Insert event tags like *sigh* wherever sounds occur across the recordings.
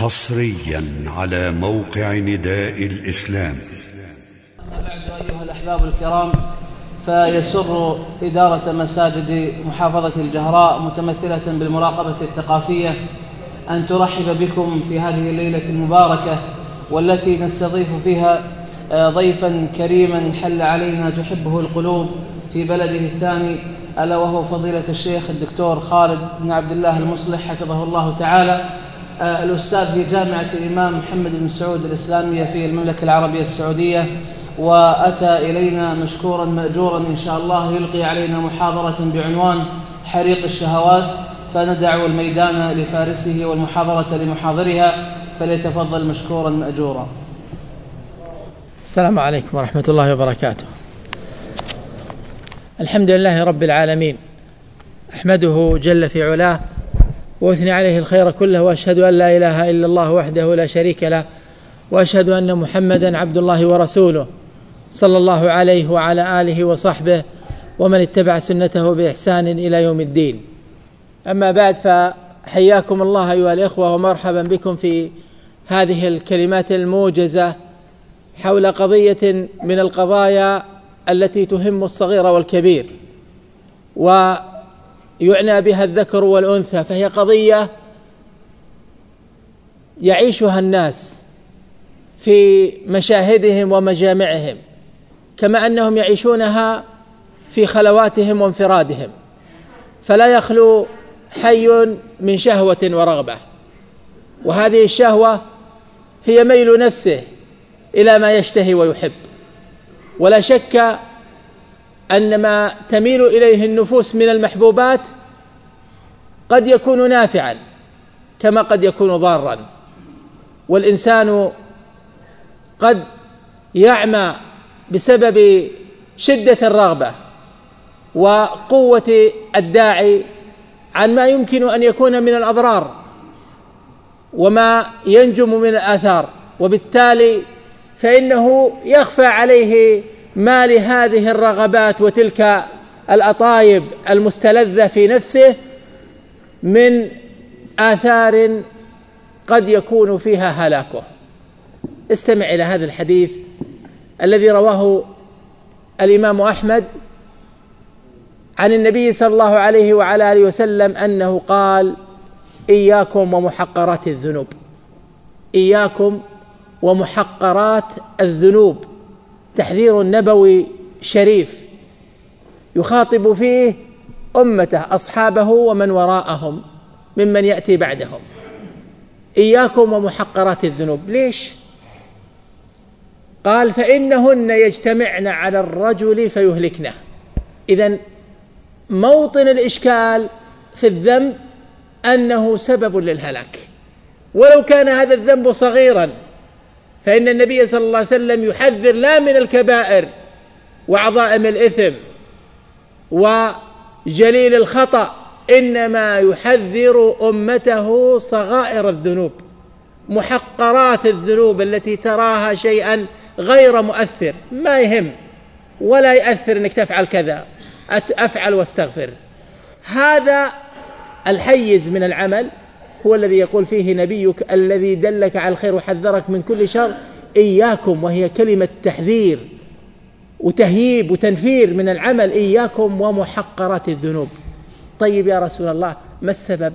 حصريا على موقع نداء الإسلام. أما بعد أيها الأحباب الكرام فيسر إدارة مساجد محافظة الجهراء متمثلة بالمراقبة الثقافية أن ترحب بكم في هذه الليلة المباركة والتي نستضيف فيها آه، ضيفا كريما حل علينا تحبه القلوب في بلده الثاني ألا وهو فضيلة الشيخ الدكتور خالد بن عبد الله المصلح حفظه الله تعالى. الأستاذ في جامعة الإمام محمد بن سعود الإسلامية في المملكة العربية السعودية وأتى إلينا مشكورا مأجورا إن شاء الله يلقي علينا محاضرة بعنوان حريق الشهوات فندع الميدان لفارسه والمحاضرة لمحاضرها فليتفضل مشكورا مأجورا. السلام عليكم ورحمة الله وبركاته. الحمد لله رب العالمين أحمده جل في علاه واثني عليه الخير كله واشهد أن لا إله إلا الله وحده لا شريك له واشهد أن محمدا عبد الله ورسوله صلى الله عليه وعلى آله وصحبه ومن اتبع سنته بإحسان إلى يوم الدين. أما بعد فحياكم الله أيها الإخوة ومرحبا بكم في هذه الكلمات الموجزة حول قضية من القضايا التي تهم الصغير والكبير ويعنى بها الذكر والأنثى فهي قضية يعيشها الناس في مشاهدهم ومجامعهم كما أنهم يعيشونها في خلواتهم وانفرادهم. فلا يخلو حي من شهوة ورغبة. وهذه الشهوة هي ميل نفسه إلى ما يشتهي ويحب. ولا شك أن ما تميل إليه النفوس من المحبوبات قد يكون نافعا كما قد يكون ضارا. والإنسان قد يعمى بسبب شدة الرغبة وقوة الداعي عن ما يمكن أن يكون من الأضرار وما ينجم من الآثار. وبالتالي فإنه يخفى عليه ما لهذه الرغبات وتلك الأطايب المستلذة في نفسه من آثار قد يكون فيها هلاكه. استمع إلى هذا الحديث الذي رواه الإمام أحمد عن النبي صلى الله عليه وعلى آله وسلم أنه قال إياكم ومحقرات الذنوب. إياكم ومحقرات الذنوب. تحذير نبوي شريف يخاطب فيه أمته أصحابه ومن وراءهم ممن يأتي بعدهم. إياكم ومحقرات الذنوب. ليش؟ قال فإنهن يجتمعن على الرجل فيهلكنه. اذا موطن الإشكال في الذنب أنه سبب للهلاك. ولو كان هذا الذنب صغيرا فإن النبي صلى الله عليه وسلم يحذر لا من الكبائر وعظائم الإثم وجليل الخطأ إنما يحذر أمته صغائر الذنوب محقرات الذنوب التي تراها شيئا غير مؤثر ما يهم ولا يأثر إنك تفعل كذا أفعل واستغفر. هذا الحيز من العمل هو الذي يقول فيه نبيك الذي دلك على الخير وحذرك من كل شر إياكم وهي كلمة تحذير وتهييب وتنفير من العمل إياكم ومحقرات الذنوب. طيب يا رسول الله ما السبب؟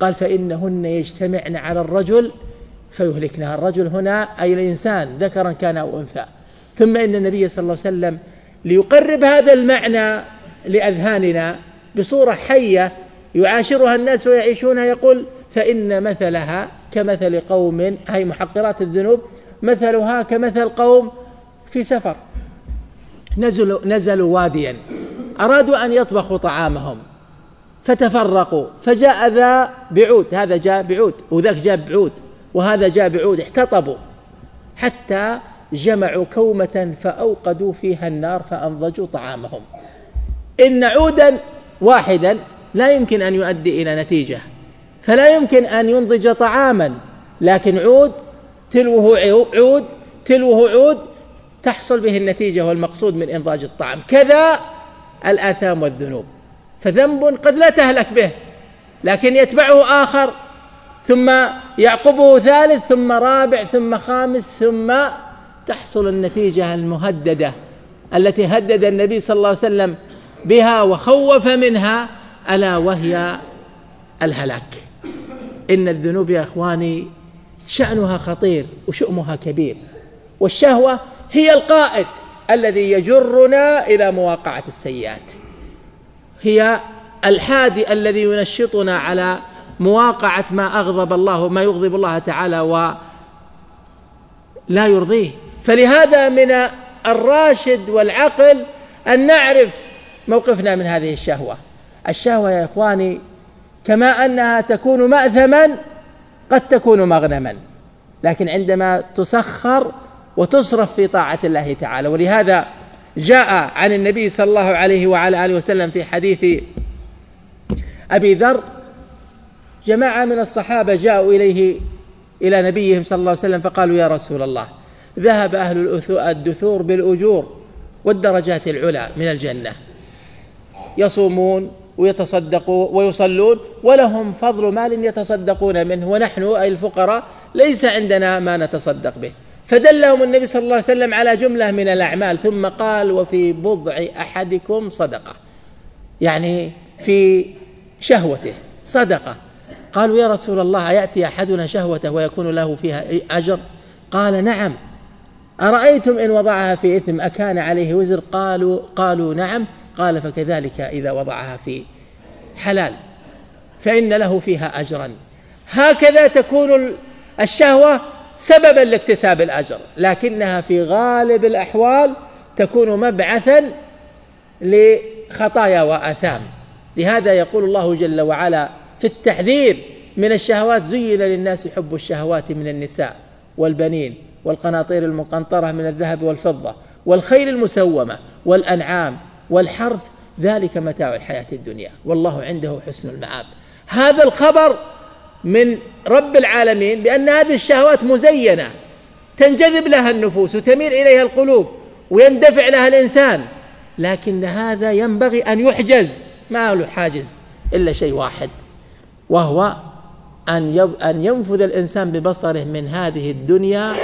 قال فإنهن يجتمعن على الرجل فيهلكنها. الرجل هنا أي الإنسان ذكرا كان أو أنثى. ثم إن النبي صلى الله عليه وسلم ليقرب هذا المعنى لأذهاننا بصورة حية يعاشرها الناس ويعيشونها يقول فإن مثلها كمثل قوم هي محقرات الذنوب مثلها كمثل قوم في سفر. نزلوا نزلوا واديا. أرادوا أن يطبخوا طعامهم. فتفرقوا. فجاء ذا بعود. هذا جاء بعود. وذاك جاء بعود. وهذا جاء بعود. احتطبوا. حتى جمعوا كومة فأوقدوا فيها النار فأنضجوا طعامهم. إن عودا واحدا لا يمكن أن يؤدي إلى نتيجة. فلا يمكن أن ينضج طعاما. لكن عود تلوه عود تلوه عود تحصل به النتيجة والمقصود من إنضاج الطعام. كذا الآثام والذنوب. فذنب قد لا تهلك به لكن يتبعه آخر ثم يعقبه ثالث ثم رابع ثم خامس ثم تحصل النتيجة المهددة التي هدد النبي صلى الله عليه وسلم بها وخوف منها ألا وهي الهلاك. إن الذنوب يا إخواني شأنها خطير وشؤمها كبير. والشهوة هي القائد الذي يجرنا إلى مواقعة السيئات. هي الحادي الذي ينشطنا على مواقعة ما أغضب الله ما يغضب الله تعالى ولا يرضيه. فلهذا من الراشد والعقل أن نعرف موقفنا من هذه الشهوة. الشهوة يا إخواني كما أنها تكون مأثما قد تكون مغنما. لكن عندما تسخر وتصرف في طاعة الله تعالى ولهذا جاء عن النبي صلى الله عليه وعلى آله وسلم في حديث أبي ذر جماعة من الصحابة جاءوا إليه إلى نبيهم صلى الله عليه وسلم فقالوا يا رسول الله ذهب أهل الدثور بالأجور والدرجات العلى من الجنة. يصومون ويتصدقوا ويصلون ولهم فضل مال يتصدقون منه ونحن أي الفقراء ليس عندنا ما نتصدق به. فدلهم النبي صلى الله عليه وسلم على جملة من الأعمال ثم قال وفي بضع أحدكم صدقة. يعني في شهوته صدقة. قالوا يا رسول الله أيأتي أحدنا شهوته ويكون له فيها أجر؟ قال نعم. أرأيتم إن وضعها في إثم أكان عليه وزر؟ قالوا قالوا نعم. قال فكذلك إذا وضعها في حلال فإن له فيها أجرا. هكذا تكون الشهوة سببا لاكتساب الأجر لكنها في غالب الأحوال تكون مبعثا لخطايا وآثام. لهذا يقول الله جل وعلا في التحذير من الشهوات زين للناس حب الشهوات من النساء والبنين والقناطير المقنطرة من الذهب والفضة والخيل المسومة والأنعام والحرث ذلك متاع الحياة الدنيا والله عنده حسن المعاب هذا الخبر من رب العالمين بأن هذه الشهوات مزينة تنجذب لها النفوس وتميل إليها القلوب ويندفع لها الإنسان لكن هذا ينبغي أن يحجز ما له حاجز إلا شيء واحد وهو أن أن ينفذ الإنسان ببصره من هذه الدنيا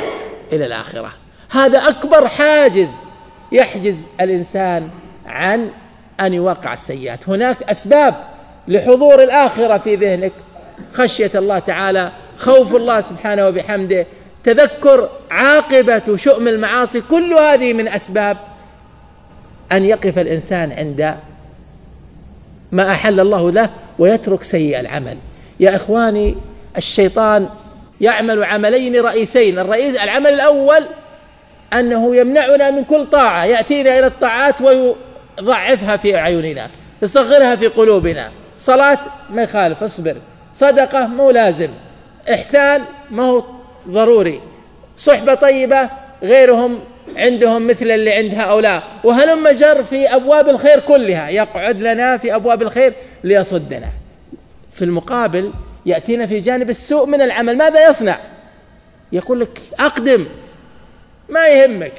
إلى الآخرة. هذا أكبر حاجز يحجز الإنسان عن أن يوقع السيئات. هناك أسباب لحضور الآخرة في ذهنك. خشية الله تعالى خوف الله سبحانه وبحمده تذكر عاقبة شؤم المعاصي كل هذه من أسباب أن يقف الإنسان عند ما أحل الله له ويترك سيء العمل. يا إخواني الشيطان يعمل عملين رئيسين. الرئيس العمل الأول أنه يمنعنا من كل طاعة. يأتينا إلى الطاعات ويضعفها في أعيننا يصغرها في قلوبنا. صلاة ما يخالف اصبر. صدقة مو لازم. إحسان ما هو ضروري. صحبة طيبة غيرهم عندهم مثل اللي عند هؤلاء وهلم جر في أبواب الخير كلها. يقعد لنا في أبواب الخير ليصدنا. في المقابل يأتينا في جانب السوء من العمل. ماذا يصنع؟ يقول لك أقدم. ما يهمك.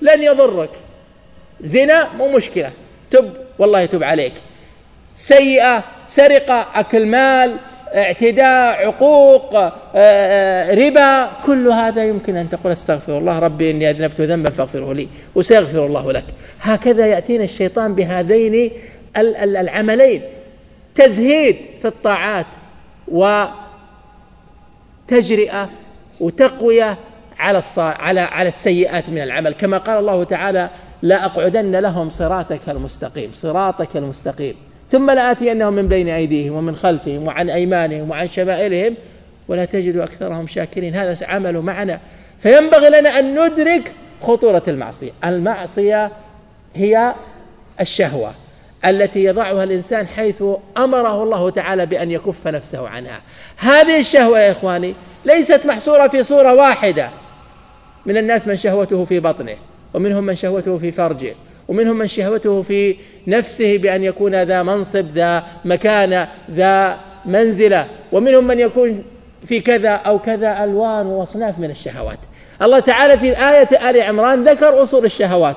لن يضرك. زنا مو مشكلة. تب والله يتوب عليك. سيئة سرقة أكل مال اعتداء عقوق آه، آه، ربا كل هذا يمكن أن تقول أستغفر الله ربي إني أذنبت ذنبا فاغفره لي وسيغفر الله لك. هكذا يأتينا الشيطان بهذين العملين. تزهيد في الطاعات وتجرئة وتقوية على على على السيئات من العمل. كما قال الله تعالى لا أقعدن لهم صراطك المستقيم صراطك المستقيم. ثم لآتينهم من بين أيديهم ومن خلفهم وعن أيمانهم وعن شمائلهم ولا تجد أكثرهم شاكرين. هذا عمل معنا. فينبغي لنا أن ندرك خطورة المعصية. المعصية هي الشهوة التي يضعها الإنسان حيث أمره الله تعالى بأن يكف نفسه عنها. هذه الشهوة يا إخواني ليست محصورة في صورة واحدة. من الناس من شهوته في بطنه. ومنهم من شهوته في فرجه ومنهم من شهوته في نفسه بأن يكون ذا منصب ذا مكانة ذا منزلة ومنهم من يكون في كذا أو كذا ألوان وأصناف من الشهوات. الله تعالى في آية آل عمران ذكر أصول الشهوات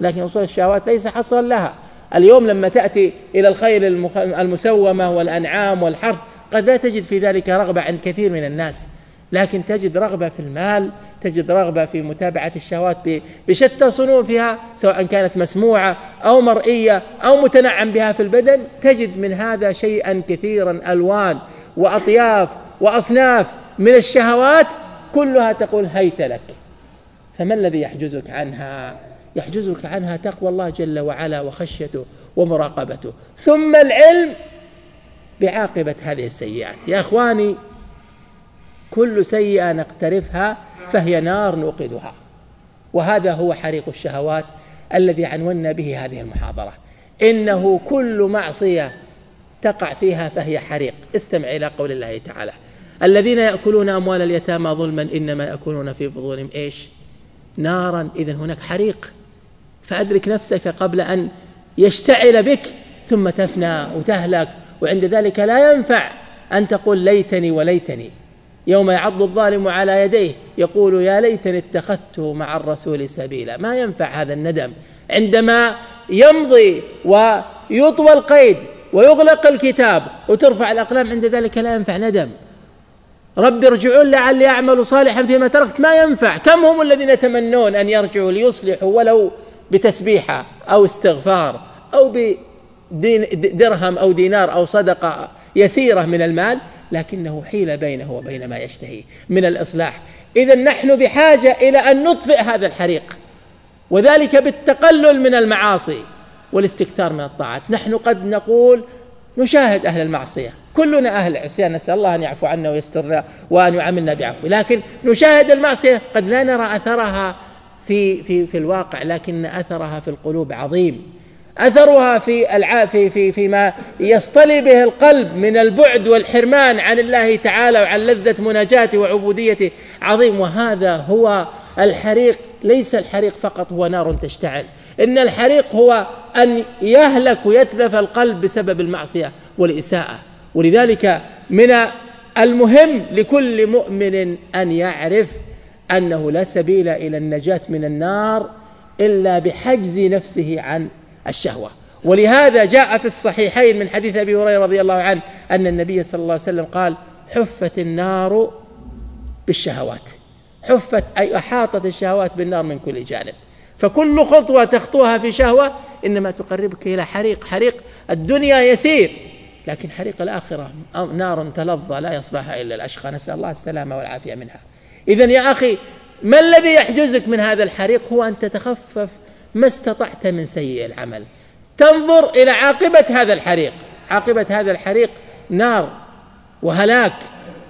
لكن أصول الشهوات ليس حصرا لها. اليوم لما تأتي إلى الخيل المسومة والأنعام والحرث قد لا تجد في ذلك رغبة عند كثير من الناس. لكن تجد رغبة في المال تجد رغبة في متابعة الشهوات بشتى صنوفها سواء كانت مسموعة أو مرئية أو متنعم بها في البدن تجد من هذا شيئا كثيرا ألوان وأطياف وأصناف من الشهوات كلها تقول هيت لك. فما الذي يحجزك عنها؟ يحجزك عنها تقوى الله جل وعلا وخشيته ومراقبته. ثم العلم بعاقبة هذه السيئات. يا إخواني كل سيئة نقترفها فهي نار نوقدها. وهذا هو حريق الشهوات الذي عنونا به هذه المحاضرة. إنه كل معصية تقع فيها فهي حريق. استمع إلى قول الله تعالى الذين يأكلون أموال اليتامى ظلما إنما يأكلون في بطونهم إيش؟ نارا. إذا هناك حريق. فأدرك نفسك قبل أن يشتعل بك ثم تفنى وتهلك. وعند ذلك لا ينفع أن تقول ليتني وليتني. يوم يعض الظالم على يديه يقول يا ليتني اتخذته مع الرسول سبيلا. ما ينفع هذا الندم. عندما يمضي ويطوى القيد ويغلق الكتاب وترفع الأقلام عند ذلك لا ينفع ندم. رب ارجعون لعلي أعمل صالحا فيما تركت. ما ينفع. كم هم الذين يتمنون أن يرجعوا ليصلحوا ولو بتسبيحة أو استغفار أو بدرهم أو دينار أو صدقة يسيرة من المال؟ لكنه حيل بينه وبين ما يشتهي من الإصلاح. إذا نحن بحاجة إلى أن نطفئ هذا الحريق وذلك بالتقلل من المعاصي والاستكثار من الطاعات. نحن قد نقول نشاهد أهل المعصية. كلنا أهل العصيان نسأل الله أن يعفو عنا ويسترنا وأن يعاملنا بعفو. لكن نشاهد المعصية. قد لا نرى أثرها في في في الواقع لكن أثرها في القلوب عظيم. أثرها في الع... في في فيما يصطلي به القلب من البعد والحرمان عن الله تعالى وعن لذة مناجاته وعبوديته عظيم. وهذا هو الحريق ليس الحريق فقط هو نار تشتعل. إن الحريق هو أن يهلك ويتلف القلب بسبب المعصية والإساءة. ولذلك من المهم لكل مؤمن أن يعرف أنه لا سبيل إلى النجاة من النار إلا بحجز نفسه عن الشهوة. ولهذا جاء في الصحيحين من حديث أبي هريرة رضي الله عنه أن النبي صلى الله عليه وسلم قال حفت النار بالشهوات. حفت أي أحاطت الشهوات بالنار من كل جانب. فكل خطوة تخطوها في شهوة إنما تقربك إلى حريق حريق الدنيا يسير. لكن حريق الآخرة نار تلظى لا يصلحها إلا الأشقى. نسأل الله السلامة والعافية منها. إذا يا أخي ما الذي يحجزك من هذا الحريق؟ هو أن تتخفف ما استطعت من سيء العمل. تنظر إلى عاقبة هذا الحريق. عاقبة هذا الحريق نار وهلاك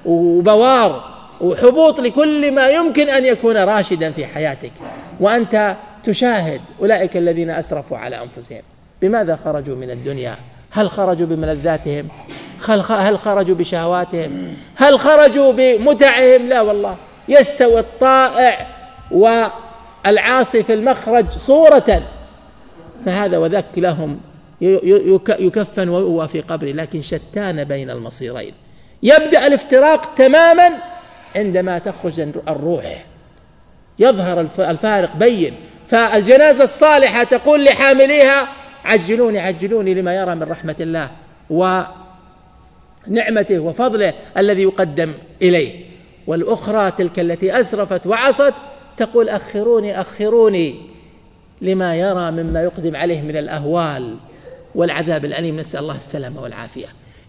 وبوار وحبوط لكل ما يمكن أن يكون راشدا في حياتك. وأنت تشاهد أولئك الذين أسرفوا على أنفسهم. بماذا خرجوا من الدنيا؟ هل خرجوا بملذاتهم؟ هل خرجوا بشهواتهم؟ هل خرجوا بمتعهم؟ لا والله. يستوي الطائع و العاصي في المخرج صورة. فهذا وذاك لهم يكفن وهو في قبره لكن شتان بين المصيرين. يبدأ الافتراق تماما عندما تخرج الروح. يظهر الفارق بين. فالجنازة الصالحة تقول لحامليها عجلوني عجلوني لما يرى من رحمة الله ونعمته وفضله الذي يقدم إليه. والأخرى تلك التي أسرفت وعصت تقول أخروني أخروني لما يرى مما يقدم عليه من الأهوال والعذاب الأليم. نسأل الله السلامة والعافية.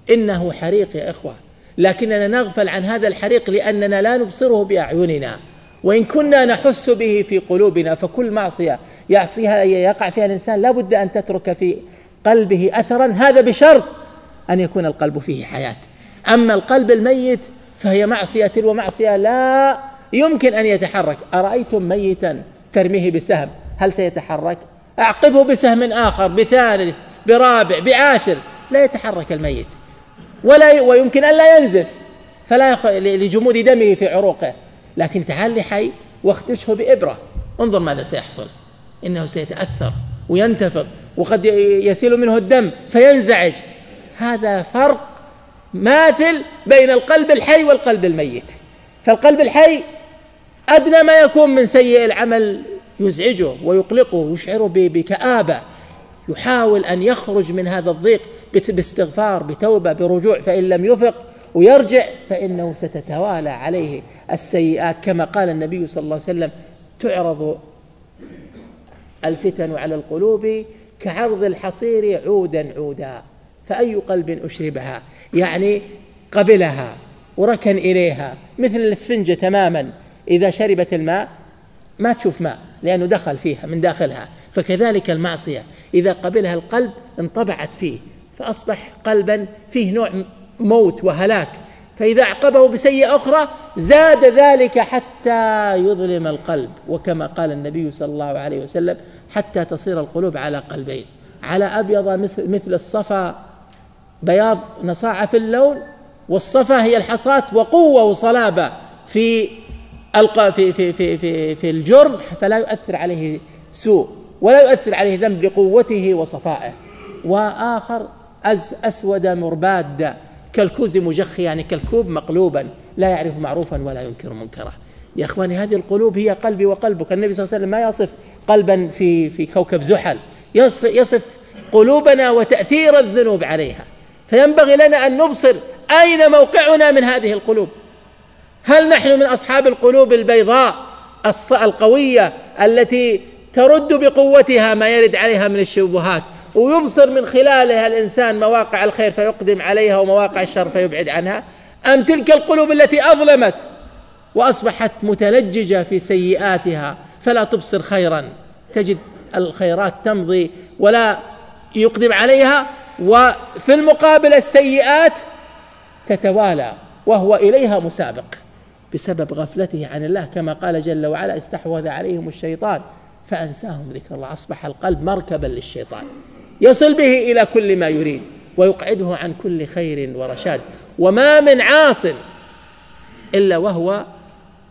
إنه حريق يا إخوة. لكننا نغفل عن هذا الحريق لأننا لا نبصره بأعيننا. وإن كنا نحس به في قلوبنا فكل معصية يعصيها يقع فيها الإنسان لا بد أن تترك في قلبه أثرا. هذا بشرط أن يكون القلب فيه حياة. أما القلب الميت فهي معصية تلو معصية لا يمكن أن يتحرك. أرأيتم ميتا ترميه بسهم؟ هل سيتحرك؟ أعقبه بسهم آخر بثالث برابع بعاشر. لا يتحرك الميت. ولا ويمكن أن لا ينزف. فلا يخ... لجمود دمه في عروقه. لكن تعال لحي واختشه بإبرة. انظر ماذا سيحصل. إنه سيتأثر وينتفض وقد يسيل منه الدم فينزعج. هذا فرق ماثل بين القلب الحي والقلب الميت. فالقلب الحي أدنى ما يكون من سيء العمل يزعجه ويقلقه ويشعره بكآبة. يحاول أن يخرج من هذا الضيق باستغفار بتوبة برجوع فإن لم يفق ويرجع فإنه ستتوالى عليه السيئات. كما قال النبي صلى الله عليه وسلم تعرض الفتن على القلوب كعرض الحصير عودا عودا فأي قلب أشربها؟ يعني قبلها وركن إليها مثل الاسفنجة تماما. إذا شربت الماء ما تشوف ماء لأنه دخل فيها من داخلها. فكذلك المعصية إذا قبلها القلب انطبعت فيه فأصبح قلبا فيه نوع موت وهلاك. فإذا أعقبه بسيئة أخرى زاد ذلك حتى يظلم القلب. وكما قال النبي صلى الله عليه وسلم حتى تصير القلوب على قلبين. على أبيض مثل, مثل الصفا بياض نصاعة في اللون والصفا هي الحصاة وقوة وصلابة في في في في في, في الجرم فلا يؤثر عليه سوء ولا يؤثر عليه ذنب لقوته وصفائه. وآخر أز أسود مرباد كالكوز مجخ يعني كالكوب مقلوبا لا يعرف معروفا ولا ينكر منكرا يا إخواني هذه القلوب هي قلبي وقلبك. النبي صلى الله عليه وسلم ما يصف قلبا في في كوكب زحل يصف قلوبنا وتأثير الذنوب عليها. فينبغي لنا أن نبصر أين موقعنا من هذه القلوب. هل نحن من أصحاب القلوب البيضاء القوية التي ترد بقوتها ما يرد عليها من الشبهات ويبصر من خلالها الإنسان مواقع الخير فيقدم عليها ومواقع الشر فيبعد عنها؟ أم تلك القلوب التي أظلمت وأصبحت متلججة في سيئاتها فلا تبصر خيرا؟ تجد الخيرات تمضي ولا يقدم عليها وفي المقابل السيئات تتوالى وهو إليها مسابق. بسبب غفلته عن الله كما قال جل وعلا استحوذ عليهم الشيطان فأنساهم ذكر الله. أصبح القلب مركبا للشيطان. يصل به إلى كل ما يريد ويقعده عن كل خير ورشاد. وما من عاص إلا وهو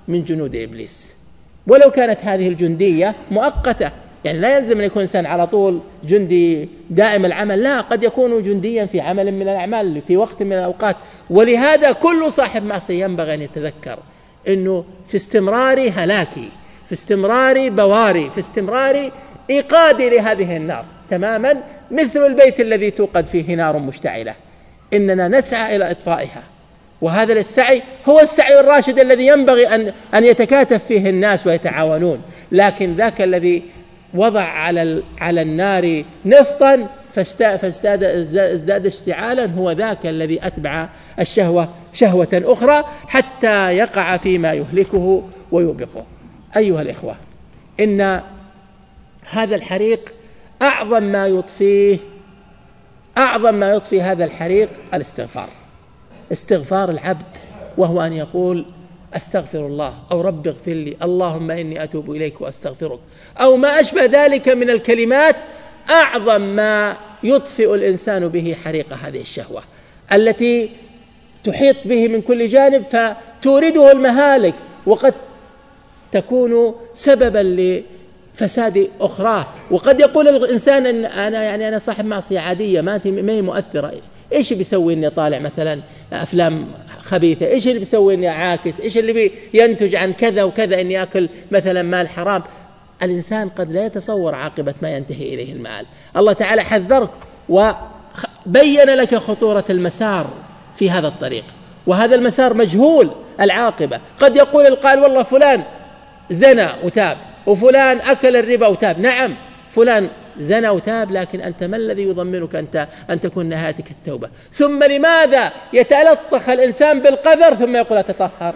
من جنود إبليس. ولو كانت هذه الجندية مؤقتة يعني لا يلزم أن يكون إنسان على طول جندي دائم العمل لا قد يكون جنديا في عمل من الأعمال في وقت من الأوقات. ولهذا كل صاحب معصية ينبغي أن يتذكر. أنه في استمرار هلاكي في استمرار بواري في استمرار إيقادي لهذه النار تماما مثل البيت الذي توقد فيه نار مشتعلة. إننا نسعى إلى إطفائها. وهذا السعي هو السعي الراشد الذي ينبغي أن أن يتكاتف فيه الناس ويتعاونون. لكن ذاك الذي وضع على على النار نفطا فازداد ازداد اشتعالا هو ذاك الذي أتبع الشهوة شهوة أخرى حتى يقع فيما يهلكه ويوبقه. أيها الإخوة إن هذا الحريق أعظم ما يطفيه أعظم ما يطفي هذا الحريق الاستغفار. استغفار العبد وهو أن يقول أستغفر الله أو رب اغفر لي اللهم إني أتوب إليك وأستغفرك أو ما أشبه ذلك من الكلمات أعظم ما يطفئ الإنسان به حريق هذه الشهوة التي تحيط به من كل جانب فتورده المهالك وقد تكون سببا فساد أخرى. وقد يقول الإنسان إن أنا يعني أنا صاحب معصية عادية ما ما هي مؤثرة. إيش بيسوي إني طالع مثلا أفلام خبيثة؟ إيش اللي بيسوي إني عاكس؟ إيش اللي بينتج عن كذا وكذا إني أكل مثلا مال حرام؟ الإنسان قد لا يتصور عاقبة ما ينتهي إليه المآل. الله تعالى حذرك وبين لك خطورة المسار في هذا الطريق. وهذا المسار مجهول العاقبة. قد يقول القائل والله فلان زنى وتاب وفلان أكل الربا وتاب. نعم فلان زنى وتاب لكن أنت ما الذي يضمنك أنت أن تكون نهايتك التوبة؟ ثم لماذا يتلطخ الإنسان بالقذر ثم يقول أتطهر؟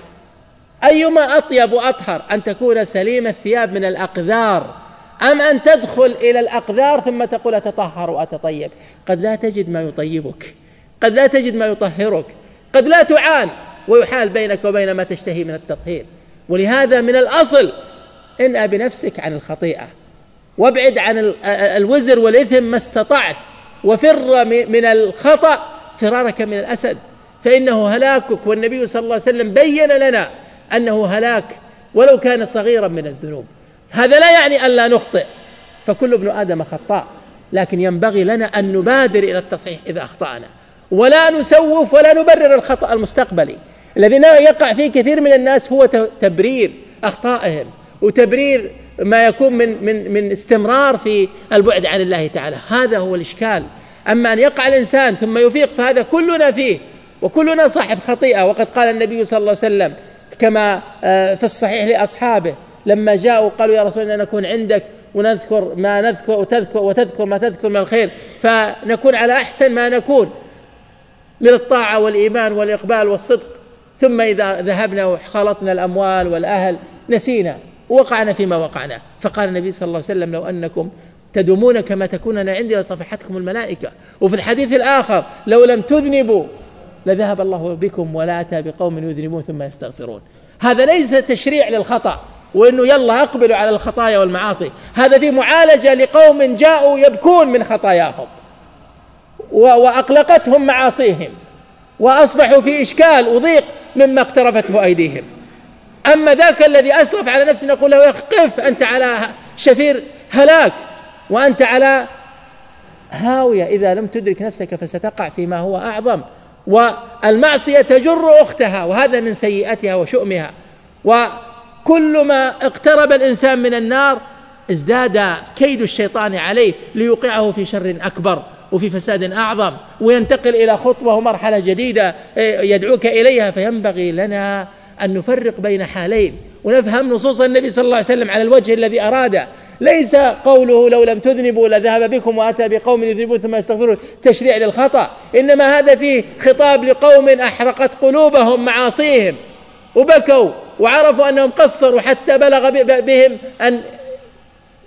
أيما أطيب وأطهر أن تكون سليم الثياب من الأقذار أم أن تدخل إلى الأقذار ثم تقول أتطهر وأتطيب؟ قد لا تجد ما يطيبك قد لا تجد ما يطهرك قد لا تعان ويحال بينك وبين ما تشتهي من التطهير. ولهذا من الأصل انأ بنفسك عن الخطيئة وابعد عن الوزر والإثم ما استطعت وفر من الخطأ فرارك من الأسد فإنه هلاكك. والنبي صلى الله عليه وسلم بين لنا أنه هلاك ولو كان صغيرا من الذنوب. هذا لا يعني أن لا نخطئ فكل ابن آدم خطاء لكن ينبغي لنا أن نبادر إلى التصحيح إذا أخطأنا. ولا نسوف ولا نبرر الخطأ المستقبلي. الذي يقع فيه كثير من الناس هو تبرير أخطائهم وتبرير ما يكون من من من استمرار في البعد عن الله تعالى. هذا هو الإشكال. أما أن يقع الإنسان ثم يفيق فهذا كلنا فيه وكلنا صاحب خطيئة. وقد قال النبي صلى الله عليه وسلم كما آه، في الصحيح لأصحابه. لما جاءوا قالوا يا رسول الله نكون عندك ونذكر ما نذكر وتذكر وتذكر ما تذكر من الخير فنكون على أحسن ما نكون من الطاعة والإيمان والإقبال والصدق. ثم إذا ذهبنا وخلطنا الأموال والأهل نسينا ووقعنا فيما وقعنا. فقال النبي صلى الله عليه وسلم لو أنكم تدومون كما تكونون عندي لصفحتكم الملائكة. وفي الحديث الآخر لو لم تذنبوا لذهب الله بكم ولا أتى بقوم يذنبون ثم يستغفرون. هذا ليس تشريع للخطأ وإنه يلا اقبلوا على الخطايا والمعاصي. هذا في معالجة لقوم جاءوا يبكون من خطاياهم وأقلقتهم معاصيهم وأصبحوا في إشكال وضيق مما اقترفته أيديهم. أما ذاك الذي اسرف على نفسه نقول له قف أنت على شفير هلاك وأنت على هاوية. إذا لم تدرك نفسك فستقع فيما هو أعظم. والمعصية تجر أختها وهذا من سيئتها وشؤمها. وكل ما اقترب الإنسان من النار ازداد كيد الشيطان عليه ليوقعه في شر أكبر وفي فساد أعظم وينتقل إلى خطوة ومرحلة جديدة إيه، يدعوك إليها. فينبغي لنا أن نفرق بين حالين ونفهم نصوص النبي صلى الله عليه وسلم على الوجه الذي أراده. ليس قوله لو لم تذنبوا لذهب بكم وأتى بقوم يذنبون ثم يستغفرون. تشريع للخطأ. إنما هذا فيه خطاب لقوم أحرقت قلوبهم معاصيهم. وبكوا وعرفوا أنهم قصروا حتى بلغ بهم أن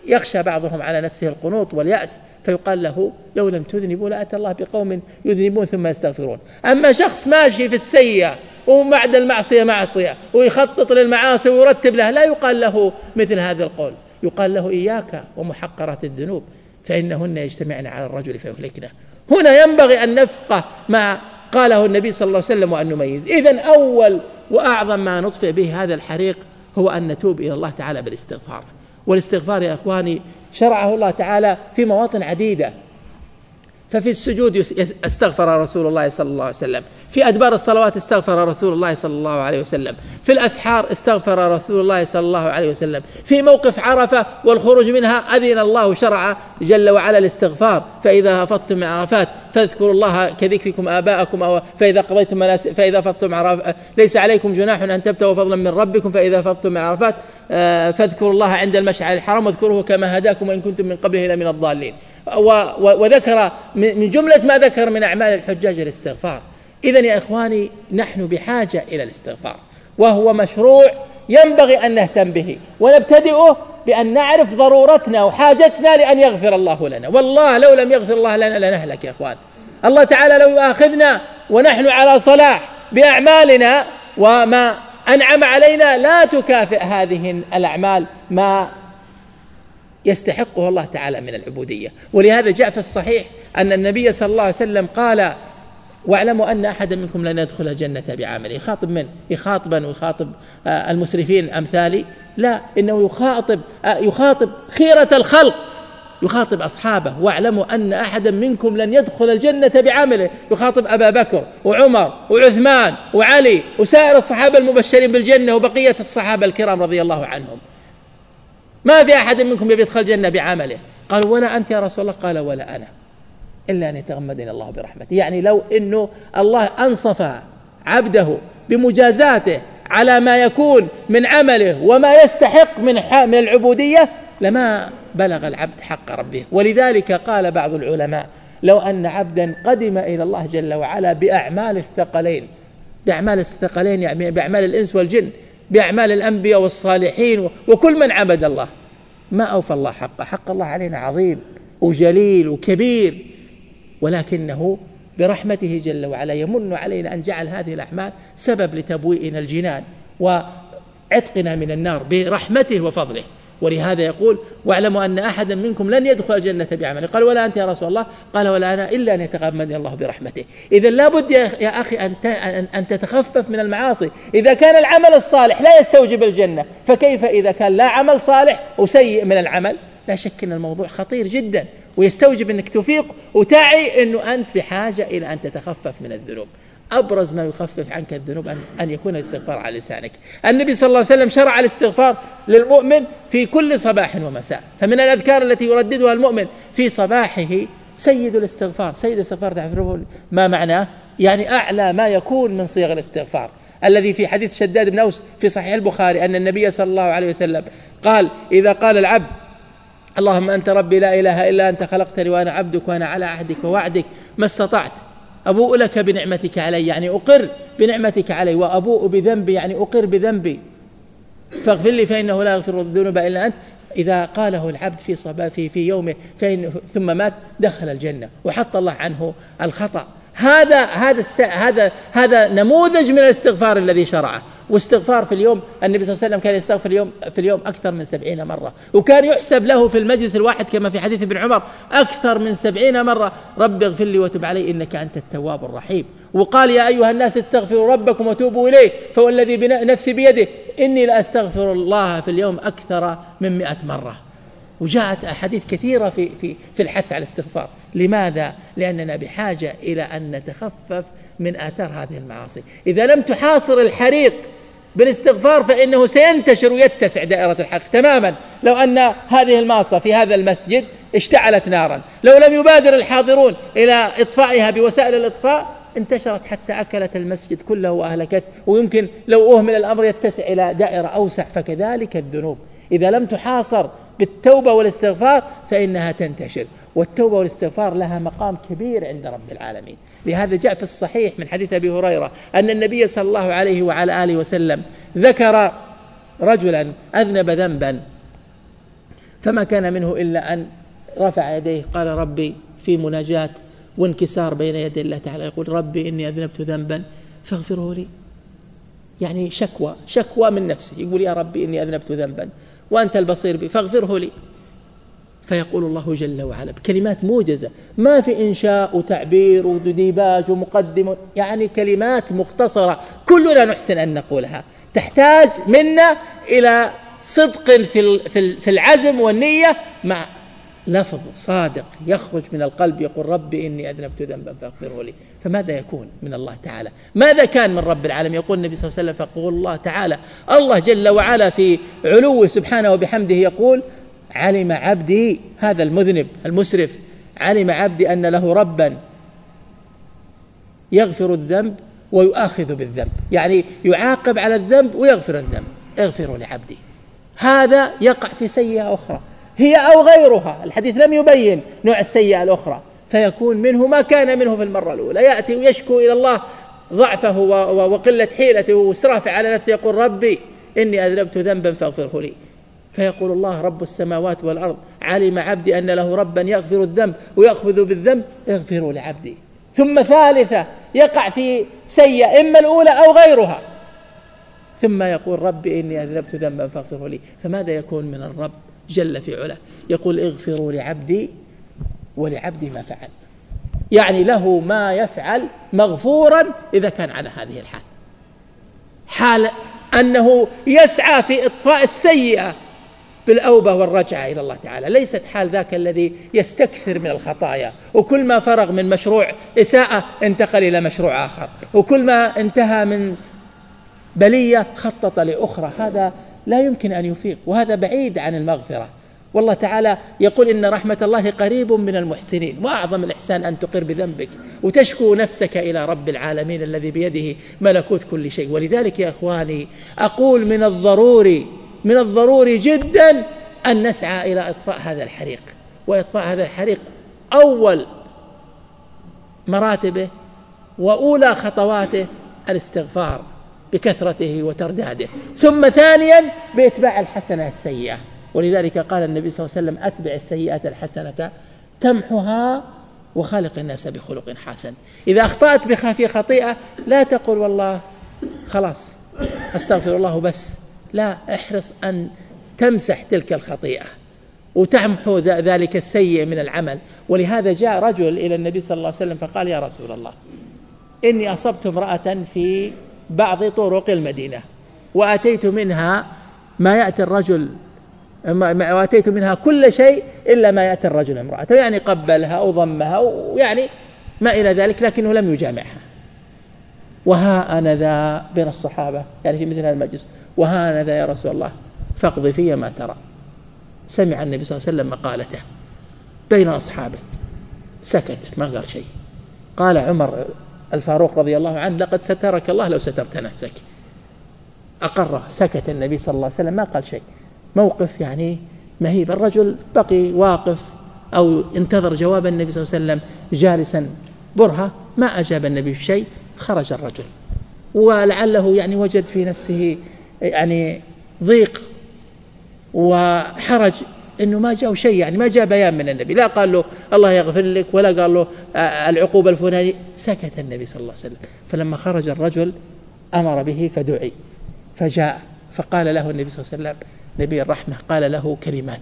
يخشى بعضهم على نفسه القنوط واليأس. فيقال له لو لم تذنبوا لأتى الله بقوم يذنبون ثم يستغفرون. أما شخص ماشي في السيئة وبعد المعصية معصية ويخطط للمعاصي ويرتب لها لا يقال له مثل هذا القول. يقال له إياك ومحقرات الذنوب فإنهن يجتمعن على الرجل فيهلكنه. هنا ينبغي أن نفقه ما قاله النبي صلى الله عليه وسلم وأن نميز. إذا أول وأعظم ما نطفئ به هذا الحريق هو أن نتوب إلى الله تعالى بالاستغفار. والاستغفار يا إخواني شرعه الله تعالى في مواطن عديدة. ففي السجود استغفر رسول الله صلى الله عليه وسلم. في أدبار الصلوات استغفر رسول الله صلى الله عليه وسلم. في الأسحار استغفر رسول الله صلى الله عليه وسلم. في موقف عرفة والخروج منها أذن الله شرع جل وعلا الاستغفار. فإذا هفضتم من عرفات فاذكروا الله كذكركم آباءكم أو فإذا قضيتم فإذا فضتم عرفات ليس عليكم جناح أن تبتغوا فضلا من ربكم. فإذا فضتم من عرفات آه، فاذكروا الله عند المشعر الحرام واذكروه كما هداكم وإن كنتم من قبله لمن الضالين. وذكر من جملة ما ذكر من أعمال الحجاج الاستغفار. إذا يا إخواني نحن بحاجة إلى الاستغفار وهو مشروع ينبغي أن نهتم به ونبتدئه بأن نعرف ضرورتنا وحاجتنا لأن يغفر الله لنا. والله لو لم يغفر الله لنا لنهلك يا إخوان. الله تعالى لو يؤاخذنا ونحن على صلاح بأعمالنا وما أنعم علينا لا تكافئ هذه الأعمال ما يستحقه الله تعالى من العبودية. ولهذا جاء في الصحيح أن النبي صلى الله عليه وسلم قال واعلموا أن أحدا منكم لن يدخل الجنة بعمله. يخاطب من؟ يخاطبا ويخاطب آه، المسرفين أمثالي؟ لا إنه يخاطب آه، يخاطب خيرة الخلق. يخاطب أصحابه واعلموا أن أحدا منكم لن يدخل الجنة بعمله. يخاطب أبا بكر وعمر وعثمان وعلي وسائر الصحابة المبشرين بالجنة وبقية الصحابة الكرام رضي الله عنهم. ما في أحد منكم يبي يدخل الجنة بعمله. قالوا ولا أنت يا رسول الله؟ قال ولا أنا. إلا أن يتغمدني الله برحمته. يعني لو أنه الله أنصف عبده بمجازاته على ما يكون من عمله وما يستحق من من العبودية لما بلغ العبد حق ربه. ولذلك قال بعض العلماء لو أن عبدا قدم إلى الله جل وعلا بأعمال الثقلين بأعمال الثقلين يعني بأعمال الإنس والجن بأعمال الأنبياء والصالحين وكل من عبد الله. ما أوفى الله حقه. حق الله علينا عظيم وجليل وكبير. ولكنه برحمته جل وعلا يمن علينا أن جعل هذه الأعمال سبب لتبويئنا الجنان وعتقنا من النار برحمته وفضله. ولهذا يقول واعلموا أن أحدا منكم لن يدخل الجنة بعمله. قال ولا أنت يا رسول الله؟ قال ولا أنا إلا أن يتغمدني الله برحمته. إذا لابد يا أخي أن تتخفف من المعاصي. إذا كان العمل الصالح لا يستوجب الجنة فكيف إذا كان لا عمل صالح وسيء من العمل؟ لا شك أن الموضوع خطير جدا ويستوجب أنك تفيق وتعي أنه أنت بحاجة إلى أن تتخفف من الذنوب. أبرز ما يخفف عنك الذنوب أن, أن يكون الاستغفار على لسانك. النبي صلى الله عليه وسلم شرع الاستغفار للمؤمن في كل صباح ومساء. فمن الأذكار التي يرددها المؤمن في صباحه سيد الاستغفار. سيد الاستغفار تعرفون ما معناه؟ يعني أعلى ما يكون من صيغ الاستغفار. الذي في حديث شداد بن أوس في صحيح البخاري أن النبي صلى الله عليه وسلم قال إذا قال العبد اللهم أنت ربي لا إله إلا أنت خلقتني وأنا عبدك وأنا على عهدك ووعدك ما استطعت أبوء لك بنعمتك علي يعني أقر بنعمتك علي وأبوء بذنبي يعني أقر بذنبي. فاغفر لي فإنه لا يغفر الذنوب إلا أنت. إذا قاله العبد في في في يومه فإن ثم مات دخل الجنة وحط الله عنه الخطأ. هذا هذا هذا هذا نموذج من الاستغفار الذي شرعه. واستغفار في اليوم النبي صلى الله عليه وسلم كان يستغفر اليوم في اليوم أكثر من سبعين مرة. وكان يحسب له في المجلس الواحد كما في حديث ابن عمر أكثر من سبعين مرة رب اغفر لي وتب علي إنك أنت التواب الرحيم. وقال يا أيها الناس استغفروا ربكم وتوبوا إليه فهو الذي نفسي بيده. إني لأستغفر الله في اليوم أكثر من مئة مرة. وجاءت أحاديث كثيرة في, في, في الحث على الاستغفار. لماذا؟ لأننا بحاجة إلى أن نتخفف من آثار هذه المعاصي. إذا لم تحاصر الحريق بالاستغفار فإنه سينتشر ويتسع دائرة الحق تماما. لو أن هذه الماصة في هذا المسجد اشتعلت نارا. لو لم يبادر الحاضرون إلى إطفائها بوسائل الإطفاء انتشرت حتى أكلت المسجد كله وأهلكته. ويمكن لو أهمل الأمر يتسع إلى دائرة أوسع فكذلك الذنوب. إذا لم تحاصر بالتوبة والاستغفار فإنها تنتشر. والتوبة والاستغفار لها مقام كبير عند رب العالمين. لهذا جاء في الصحيح من حديث أبي هريرة أن النبي صلى الله عليه وعلى آله وسلم ذكر رجلا أذنب ذنبا فما كان منه إلا أن رفع يديه قال ربي في مناجاة وانكسار بين يدي الله تعالى. يقول ربي إني أذنبت ذنبا فاغفره لي. يعني شكوى شكوى من نفسه. يقول يا ربي إني أذنبت ذنبا وأنت البصير بي فاغفره لي. فيقول الله جل وعلا بكلمات موجزة. ما في إنشاء وتعبير وديباج ومقدم يعني كلمات مختصرة كلنا نحسن أن نقولها. تحتاج منا إلى صدق في في العزم والنية مع لفظ صادق يخرج من القلب يقول ربي إني أذنبت ذنبا فاغفره لي. فماذا يكون من الله تعالى؟ ماذا كان من رب العالمين؟ يقول النبي صلى الله عليه وسلم فيقول الله تعالى. الله جل وعلا في علوه سبحانه وبحمده يقول علم عبدي هذا المذنب المسرف علم عبدي أن له ربا يغفر الذنب ويؤاخذ بالذنب. يعني يعاقب على الذنب ويغفر الذنب. اغفروا لعبدي. هذا يقع في سيئة أخرى. هي أو غيرها. الحديث لم يبين نوع السيئة الأخرى. فيكون منه ما كان منه في المرة الأولى. يأتي ويشكو إلى الله ضعفه وقلة حيلته وإسرافه على نفسه يقول ربي إني أذنبت ذنبا فاغفره لي. فيقول الله رب السماوات والأرض علم عبدي أن له ربا يغفر الذنب ويأخذ بالذنب اغفروا لعبدي. ثم ثالثة يقع في سيئة إما الأولى أو غيرها. ثم يقول ربي إني أذنبت ذنبا فاغفره لي. فماذا يكون من الرب جل في علاه؟ يقول اغفروا لعبدي ولعبدي ما فعل. يعني له ما يفعل مغفورا إذا كان على هذه الحال. حال أنه يسعى في إطفاء السيئة. بالأوبة والرجعة إلى الله تعالى. ليست حال ذاك الذي يستكثر من الخطايا. وكل ما فرغ من مشروع إساءة انتقل إلى مشروع آخر. وكل ما انتهى من بلية خطط لأخرى. هذا لا يمكن أن يفيق. وهذا بعيد عن المغفرة. والله تعالى يقول إن رحمة الله قريب من المحسنين. وأعظم الإحسان أن تقر بذنبك وتشكو نفسك إلى رب العالمين الذي بيده ملكوت كل شيء. ولذلك يا إخواني أقول من الضروري من الضروري جدا أن نسعى إلى إطفاء هذا الحريق. وإطفاء هذا الحريق أول مراتبه وأولى خطواته الاستغفار بكثرته وترداده. ثم ثانيا بإتباع الحسنة السيئة. ولذلك قال النبي صلى الله عليه وسلم أتبع السيئات الحسنة تمحها وخالق الناس بخلق حسن. إذا أخطأت في خطيئة لا تقل والله خلاص أستغفر الله بس. لا احرص أن تمسح تلك الخطيئة وتمحو ذلك السيء من العمل. ولهذا جاء رجل إلى النبي صلى الله عليه وسلم فقال يا رسول الله إني أصبت امرأة في بعض طرق المدينة وأتيت منها ما يأتي الرجل وأتيت منها كل شيء إلا ما يأتي الرجل امرأته يعني قبلها أو ضمها ويعني ما إلى ذلك لكنه لم يجامعها. وها أنا ذا بين الصحابة يعني في مثل هذا المجلس. وها أنا ذا يا رسول الله فاقضي في ما ترى. سمع النبي صلى الله عليه وسلم مقالته بين أصحابه. سكت ما قال شيء. قال عمر الفاروق رضي الله عنه لقد سترك الله لو سترت نفسك. أقر سكت النبي صلى الله عليه وسلم ما قال شيء. موقف يعني مهيب الرجل بقي واقف أو انتظر جواب النبي صلى الله عليه وسلم جالسا. برهة ما أجاب النبي بشيء خرج الرجل. ولعله يعني وجد في نفسه يعني ضيق وحرج إنه ما جاء شيء يعني ما جاء بيان من النبي لا قال له الله يغفر لك ولا قال له آه، العقوبة الفلانية. سكت النبي صلى الله عليه وسلم. فلما خرج الرجل أمر به فدعي فجاء فقال له النبي صلى الله عليه وسلم نبي الرحمة قال له كلمات.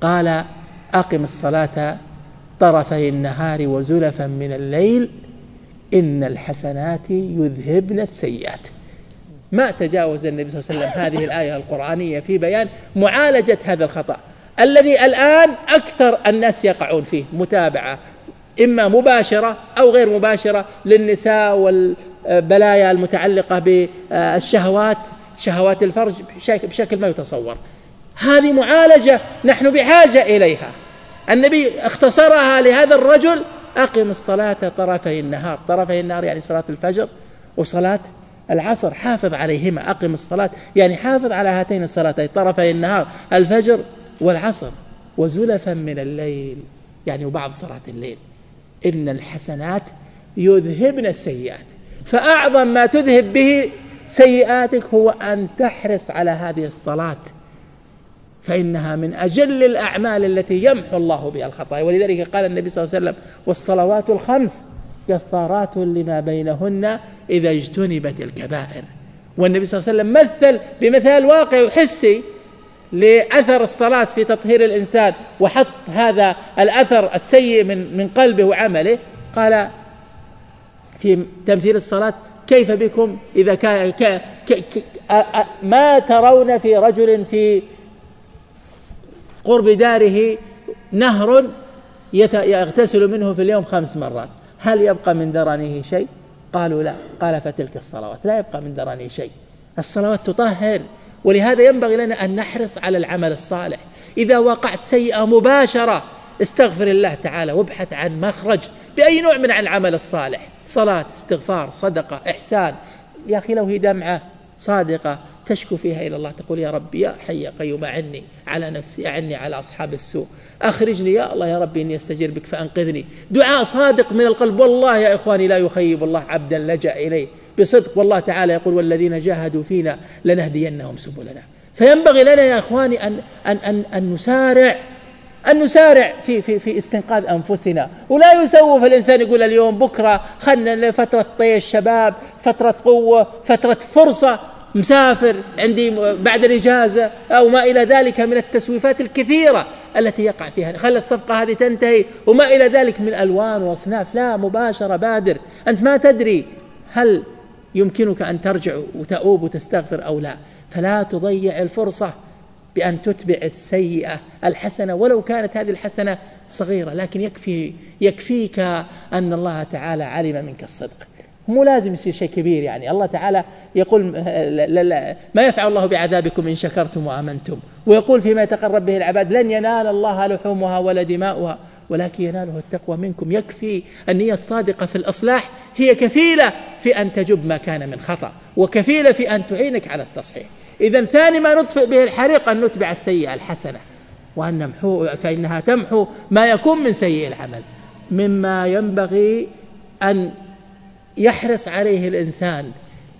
قال أقم الصلاة طرفي النهار وزلفا من الليل إن الحسنات يذهبن السيئات. ما تجاوز النبي صلى الله عليه وسلم هذه الآية القرآنية في بيان معالجة هذا الخطأ. الذي الآن أكثر الناس يقعون فيه متابعة إما مباشرة أو غير مباشرة للنساء والبلايا المتعلقة بالشهوات شهوات الفرج بشكل ما يتصور. هذه معالجة نحن بحاجة إليها. النبي اختصرها لهذا الرجل أقم الصلاة طرفي النهار. طرفي النهار يعني صلاة الفجر وصلاة العصر حافظ عليهما أقم الصلاة. يعني حافظ على هاتين الصلاتين طرفي النهار الفجر والعصر وزلفا من الليل يعني وبعض صلاة الليل. إن الحسنات يذهبن السيئات. فأعظم ما تذهب به سيئاتك هو أن تحرص على هذه الصلاة. فإنها من أجل الأعمال التي يمحو الله بها الخطايا. ولذلك قال النبي صلى الله عليه وسلم والصلوات الخمس كفارات لما بينهن إذا اجتنبت الكبائر. والنبي صلى الله عليه وسلم مثل بمثال واقعي وحسي لأثر الصلاة في تطهير الإنسان وحط هذا الأثر السيء من من قلبه وعمله. قال في تمثيل الصلاة كيف بكم إذا كان ما ترون في رجل في قرب داره نهر يغتسل منه في اليوم خمس مرات. هل يبقى من درنه شيء؟ قالوا لا. قال فتلك الصلوات. لا يبقى من درنه شيء. الصلوات تطهر. ولهذا ينبغي لنا أن نحرص على العمل الصالح. إذا وقعت سيئة مباشرة استغفر الله تعالى وابحث عن مخرج بأي نوع من العمل الصالح. صلاة استغفار صدقة إحسان. يا أخي لو هي دمعة صادقة تشكو فيها إلى الله تقول يا ربي يا حي يا قيوم أعني على نفسي أعني على أصحاب السوء. أخرجني يا الله يا ربي إني أستجير بك فأنقذني. دعاء صادق من القلب والله يا إخواني لا يخيب الله عبدا لجأ إليه. بصدق والله تعالى يقول والذين جاهدوا فينا لنهدينهم سبلنا. فينبغي لنا يا إخواني ان ان ان, أن نسارع أن نسارع في في في استنقاذ أنفسنا. ولا يسوف الإنسان يقول اليوم بكرة خلنا فترة طيش شباب فترة قوة فترة فرصة. مسافر عندي بعد الإجازة أو ما إلى ذلك من التسويفات الكثيرة التي يقع فيها. خلى الصفقة هذه تنتهي وما إلى ذلك من ألوان وأصناف لا مباشرة بادر. أنت ما تدري هل يمكنك أن ترجع وتؤوب وتستغفر أو لا. فلا تضيع الفرصة بأن تتبع السيئة الحسنة ولو كانت هذه الحسنة صغيرة. لكن يكفي يكفيك أن الله تعالى علم منك الصدق. مو لازم يصير شيء كبير يعني. الله تعالى يقول لا لا ما يفعل الله بعذابكم إن شكرتم وآمنتم. ويقول فيما يتقرب به العباد لن ينال الله لحومها ولا دماؤها ولكن يناله التقوى منكم. يكفي النية الصادقة في الإصلاح هي كفيلة في أن تجب ما كان من خطأ وكفيلة في أن تعينك على التصحيح. إذا ثاني ما نطفئ به الحريق أن نتبع السيئة الحسنة وأن نمحو فإنها تمحو ما يكون من سيء العمل. مما ينبغي أن يحرص عليه الإنسان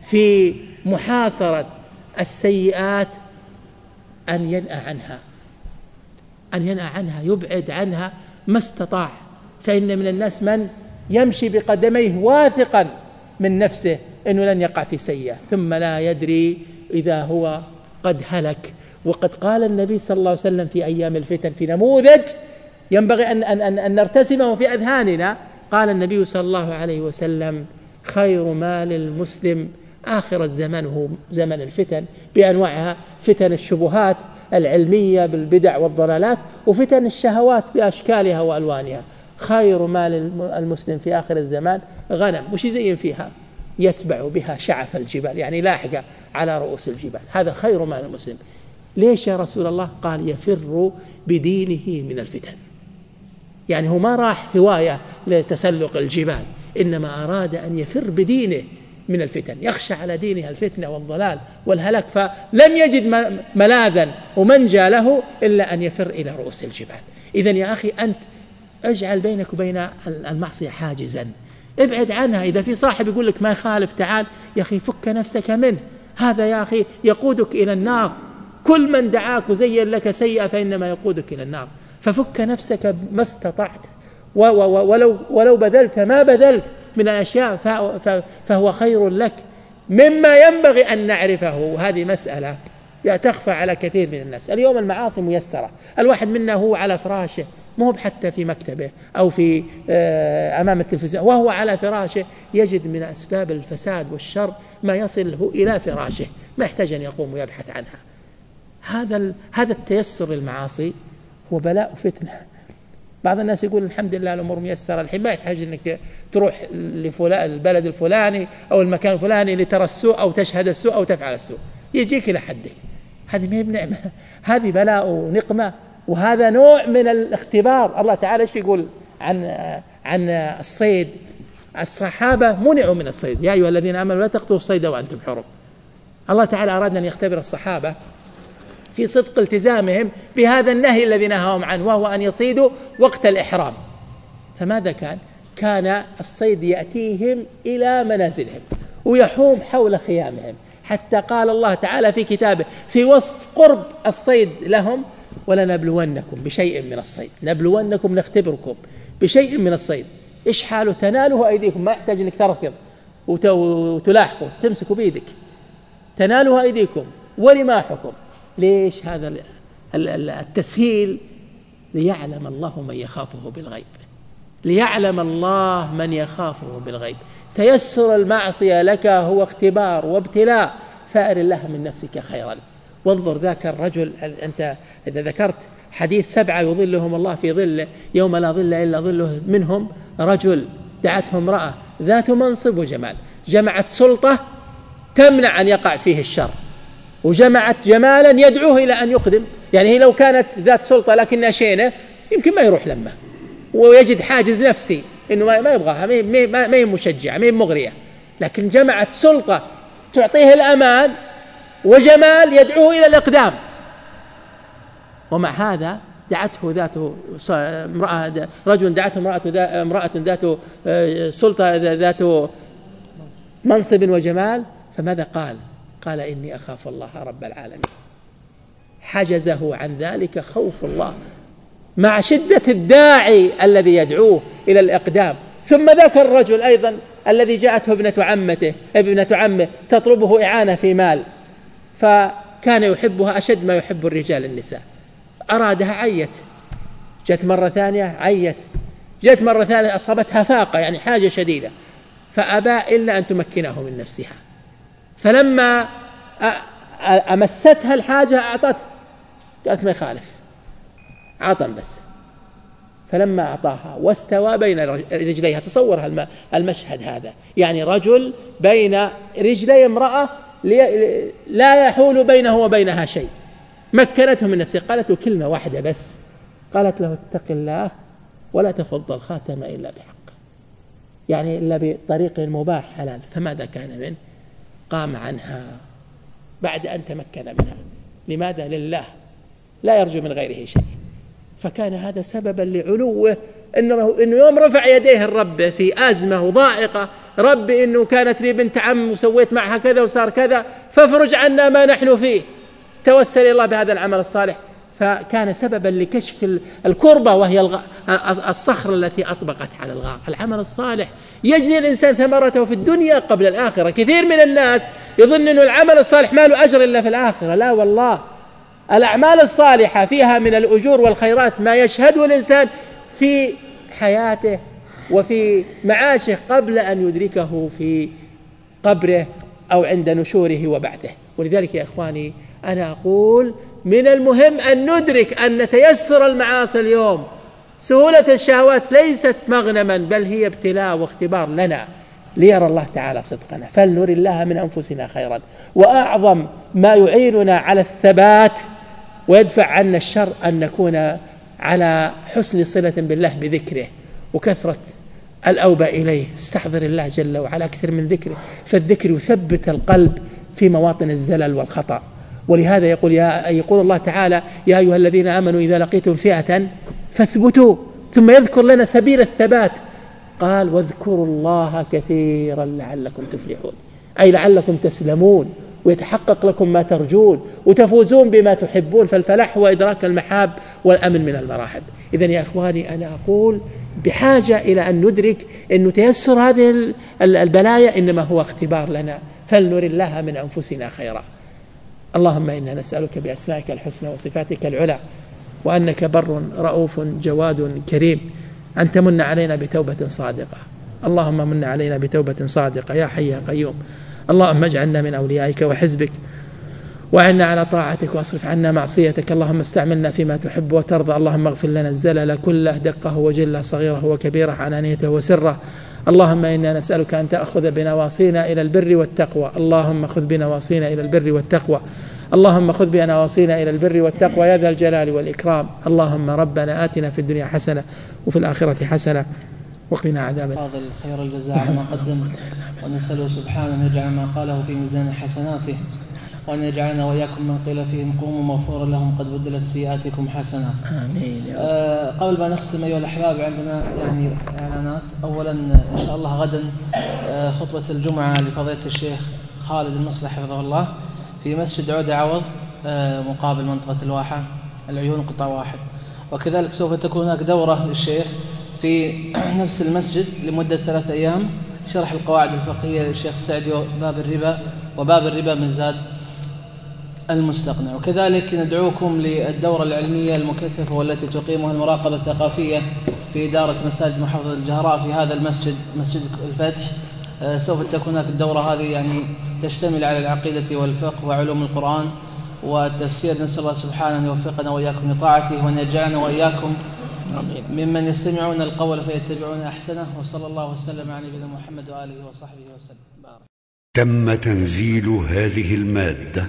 في محاصرة السيئات أن ينأى عنها أن ينأى عنها يبعد عنها ما استطاع. فإن من الناس من يمشي بقدميه واثقا من نفسه أنه لن يقع في سيئة ثم لا يدري إذا هو قد هلك. وقد قال النبي صلى الله عليه وسلم في أيام الفتن في نموذج ينبغي أن, أن, أن, أن نرتسمه في أذهاننا. قال النبي صلى الله عليه وسلم خير مال المسلم. آخر الزمان هو زمن الفتن بأنواعها فتن الشبهات العلمية بالبدع والضلالات وفتن الشهوات بأشكالها وألوانها. خير مال المسلم في آخر الزمان غنم. وش يزين فيها؟ يتبع بها شعف الجبال يعني لاحقة على رؤوس الجبال. هذا خير مال المسلم. ليش يا رسول الله؟ قال يفر بدينه من الفتن. يعني هو ما راح هواية لتسلق الجبال. إنما أراد أن يفر بدينه من الفتن يخشى على دينها الفتنة والضلال والهلاك فلم يجد ملاذا ومنجى له إلا أن يفر إلى رؤوس الجبال. إذا يا أخي أنت اجعل بينك وبين المعصية حاجزا. ابعد عنها إذا في صاحب يقول لك ما يخالف تعال يا أخي فك نفسك منه. هذا يا أخي يقودك إلى النار. كل من دعاك وزين لك سيئة فإنما يقودك إلى النار. ففك نفسك ما استطعت. ولو, ولو بذلت ما بذلت من الأشياء فهو خير لك. مما ينبغي أن نعرفه. وهذه مسألة تخفى على كثير من الناس. اليوم المعاصي ميسرة. الواحد منا هو على فراشه مو حتى في مكتبه أو في آه، أمام التلفزيون وهو على فراشه يجد من أسباب الفساد والشر ما يصله إلى فراشه ما يحتاج أن يقوم ويبحث عنها. هذا هذا التيسر للمعاصي هو بلاء فتنه بعض الناس يقول الحمد لله الأمور ميسرة الحين ما يحتاج إنك تروح لفلان البلد الفلاني أو المكان الفلاني لترى السوء أو تشهد السوء أو تفعل السوء. يجيك إلى حدك. هذه ما هي بنعمة. هذه بلاء ونقمة. وهذا نوع من الاختبار. الله تعالى إيش يقول عن عن الصيد؟ الصحابة منعوا من الصيد. يا أيها الذين آمنوا لا تقتلوا الصيد وأنتم حرم. الله تعالى اراد أن يختبر الصحابة. في صدق التزامهم بهذا النهي الذي نهاهم عنه وهو أن يصيدوا وقت الإحرام. فماذا كان؟ كان الصيد يأتيهم إلى منازلهم ويحوم حول خيامهم. حتى قال الله تعالى في كتابه في وصف قرب الصيد لهم ولنبلونكم بشيء من الصيد. نبلونكم نختبركم بشيء من الصيد. إيش حاله؟ تناله أيديكم ما يحتاج إنك تركض وتلاحقوا تمسكوا بيدك. تنالها أيديكم ورماحكم. ليش هذا التسهيل؟ ليعلم الله من يخافه بالغيب. ليعلم الله من يخافه بالغيب. تيسر المعصية لك هو اختبار وابتلاء فأر الله من نفسك خيرا. وانظر ذاك الرجل أنت إذا ذكرت حديث سبعة يظلهم الله في ظله يوم لا ظل إلا ظله منهم رجل دعته امرأة ذات منصب وجمال. جمعت سلطة تمنع أن يقع فيه الشر. وجمعت جمالا يدعوه إلى أن يقدم. يعني هي لو كانت ذات سلطة لكنها شينة يمكن ما يروح لما. ويجد حاجز نفسي إنه ما يبغاها ما هي مشجعة ما هي مغرية. لكن جمعت سلطة تعطيه الأمان وجمال يدعوه إلى الإقدام. ومع هذا دعته ذات امرأة رجل دعته امرأة امرأة ذات سلطة ذات منصب وجمال. فماذا قال؟ قال إني أخاف الله رب العالمين. حجزه عن ذلك خوف الله مع شدة الداعي الذي يدعوه إلى الإقدام. ثم ذاك الرجل أيضا الذي جاءته ابنة عمته ابنة عمه تطلبه إعانة في مال فكان يحبها أشد ما يحب الرجال النساء. أرادها عيت. جت مرة ثانية عيت. جت مرة ثالثة أصابتها فاقة يعني حاجة شديدة. فأبى إلا أن تمكنه من نفسها. فلما أمستها الحاجة أعطته قالت ما يخالف. عطا بس. فلما أعطاها واستوى بين رجليها. تصور المشهد هذا. يعني رجل بين رجلي امرأة لا يحول بينه وبينها شيء. مكنته من نفسه. قالت له كلمة واحدة بس. قالت له اتق الله ولا تفض الخاتم إلا بحق. يعني إلا بطريق مباح حلال. فماذا كان منه قام عنها بعد أن تمكن منها. لماذا؟ لله. لا يرجو من غيره شيء. فكان هذا سببا لعلوه إنه انه يوم رفع يديه الرب في أزمة وضائقة ربي إنه كانت لي بنت عم وسويت معها كذا وصار كذا فافرج عنا ما نحن فيه. توسل إلى الله بهذا العمل الصالح. فكان سببا لكشف الكربة وهي الصخرة التي أطبقت على الغار العمل الصالح. يجني الإنسان ثمرته في الدنيا قبل الآخرة. كثير من الناس يظن أن العمل الصالح ما له أجر إلا في الآخرة. لا والله. الأعمال الصالحة فيها من الأجور والخيرات ما يشهده الإنسان في حياته وفي معاشه قبل أن يدركه في قبره أو عند نشوره وبعثه. ولذلك يا إخواني أنا أقول من المهم أن ندرك أن تيسر المعاصي اليوم سهولة الشهوات ليست مغنما بل هي ابتلاء واختبار لنا ليرى الله تعالى صدقنا. فلنر الله من أنفسنا خيرا. وأعظم ما يعيننا على الثبات ويدفع عنا الشر أن نكون على حسن صلة بالله بذكره. وكثرة الأوبى إليه. استحضر الله جل وعلا أكثر من ذكره. فالذكر يثبت القلب في مواطن الزلل والخطأ. ولهذا يقول يا يقول الله تعالى يا أيها الذين آمنوا إذا لقيتم فئة فاثبتوا ثم يذكر لنا سبيل الثبات. قال واذكروا الله كثيرا لعلكم تفلحون. أي لعلكم تسلمون ويتحقق لكم ما ترجون وتفوزون بما تحبون. فالفلاح هو إدراك المحاب والأمن من المراحب. إذا يا إخواني أنا أقول بحاجة إلى أن ندرك أن تيسر هذه البلايا إنما هو اختبار لنا. فلنر الله من أنفسنا خيرا. اللهم إنا نسألك بأسمائك الحسنى وصفاتك العلى وأنك بر رؤوف جواد كريم. أن تمن علينا بتوبة صادقة. اللهم من علينا بتوبة صادقة يا حي يا قيوم. اللهم اجعلنا من أوليائك وحزبك وعنا على طاعتك واصرف عنا معصيتك. اللهم استعملنا فيما تحب وترضى. اللهم اغفر لنا الزلل كله دقه وجله صغيره وكبيره علانيته وسره. اللهم إنا نسألك أن تأخذ بنواصينا إلى البر والتقوى. اللهم خذ بنواصينا إلى البر والتقوى. اللهم خذ بنواصينا إلى البر والتقوى يا ذا الجلال والإكرام. اللهم ربنا آتنا في الدنيا حسنة وفي الآخرة حسنة وقنا عذاب فاضل خير الجزاء ما قدم ونسأله سبحانه أن يجعل ما قاله في ميزان حسناته. وأن يجعلنا وإياكم من قيل فيهم قوموا مغفورا لهم قد بدلت سيئاتكم حسنات آمين آه قبل ما نختم أيها الأحباب عندنا يعني إعلانات. أولا إن شاء الله غدا آه خطبة الجمعة لفضيلة الشيخ خالد المصلح حفظه الله في مسجد عود عوض آه مقابل منطقة الواحة العيون قطاع واحد. وكذلك سوف تكون هناك دورة للشيخ في *clears throat* نفس المسجد لمدة ثلاثة أيام شرح القواعد الفقهية للشيخ السعدي باب الربا وباب الربا من زاد. المستقنع. وكذلك ندعوكم للدورة العلمية المكثفة والتي تقيمها المراقبة الثقافية في إدارة مساجد محافظة الجهراء في هذا المسجد مسجد الفتح. آه، سوف تكون هناك الدورة هذه يعني تشتمل على العقيدة والفقه وعلوم القرآن والتفسير. نسأل الله سبحانه أن يوفقنا وإياكم لطاعته وأن يجعلنا وإياكم ممن يستمعون القول فيتبعون أحسنه. وصلى الله وسلم على نبينا محمد وآله وصحبه وسلم. تم تنزيل هذه المادة